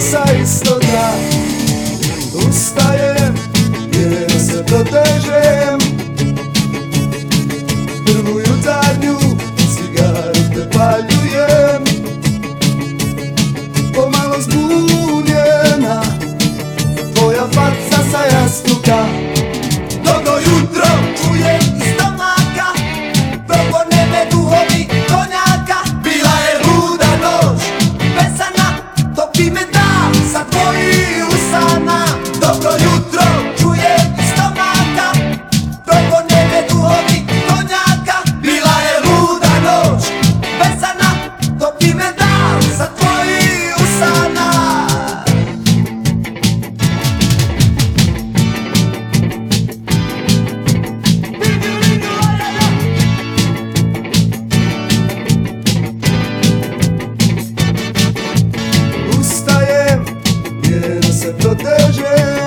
sa istoga. Ustajem jer se protežem. Prvu jutarnju cigaru te paljujem. Pomalo zbunjena Tvoja faca sa jasnu você proteger.